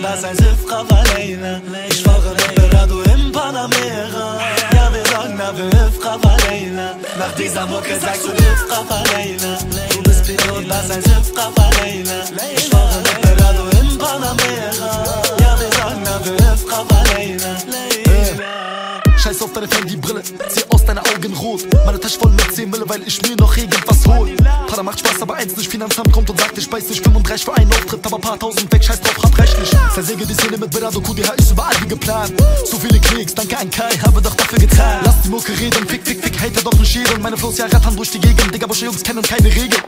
lass ein Siffra Valena Ich fahre mit Berado im Panamera. Ja, wir sagen, na, wir Hüfra Valena Nach dieser Mucke sagst du Hüfra Valena Du bist Pilot, lass ein Siffra Valena Ich fahre mit Berado im Panamera. Ja, wir sagen, na, wir Hüfra Valena Scheiß auf deine Handybrille, zieh aus deine Augen rot. Meine Tasche voll mit 10 Mille, weil ich mir noch irgendwas hol. Und ich speis nicht 35 für einen Auftritt, aber paar tausend weg, scheiß drauf, hart rechtlich. Zersäge die Szene mit Berado QDH, ist überall wie geplant. Zu viele Klicks, danke an Kai, habe doch dafür getan. Lass die Mucke reden, fick, fick, fick, hater doch nicht jeden. Meine Flows ja rattern durch die Gegend, Digga, Bosche Jungs kennen keine Regeln.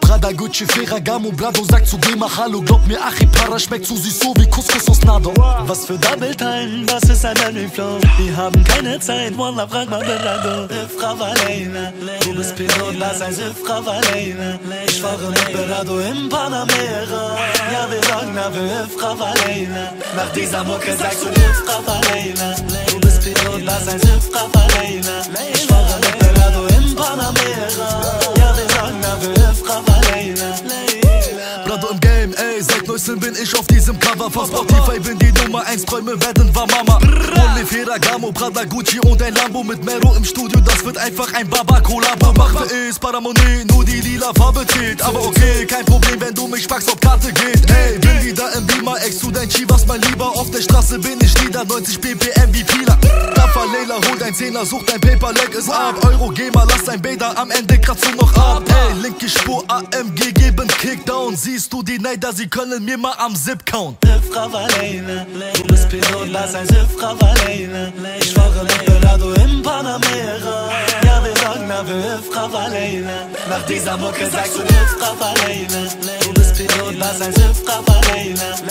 Prada, Gucci, Ferragamo, Brado, sagt zu dem Hallo, glaub mir, Achi, Para schmeckt zu süß, so wie Couscous aus Nado. Was für Double Time, das ist ein Henry Flow. Wir haben keine Zeit, Wallah, frag mal Berado. Ifra Valena, du bist Pilot, lass ein Ifra Valena. Ich fahre mit Berado im Panamera. Ja, wir sagen, na, wir Ifra Valena. Nach dieser Mucke sagst du Ifra Valena. Du bist Pilot, fahre ey, seit neuestem bin ich auf diesem Cover Von Spotify. Bin die Nummer 1, Träume werden war Mama. Only Ferragamo, Prada, Gucci und ein Lambo Mit Mero im Studio, das wird einfach ein Baba Collabo Mache ist Paramonie, nur die lila Farbe zählt. Aber okay, kein Problem, wenn du mich fragst, ob Karte geht. Ey, Straße bin ich wieder 90 ppm wie Pila Daffer Leila, hol dein Zehner, such dein Paper, leg es ab Euro, geh mal, lass dein Bäder, am Ende kratzt du noch ab Ey, linke Spur, AMG, geben Kickdown Siehst du die Neider, sie können mir mal am Zip count Ifra Valena, du bist Pilot, lass ein Ifra Valena. Ich fahre mit Berado im Panamera. Ja, wir sagen, na, wir Ifra Valena. Nach dieser Mucke sagst du Ifra Valena. Du bist Pilot, lass ein Ifra Valena.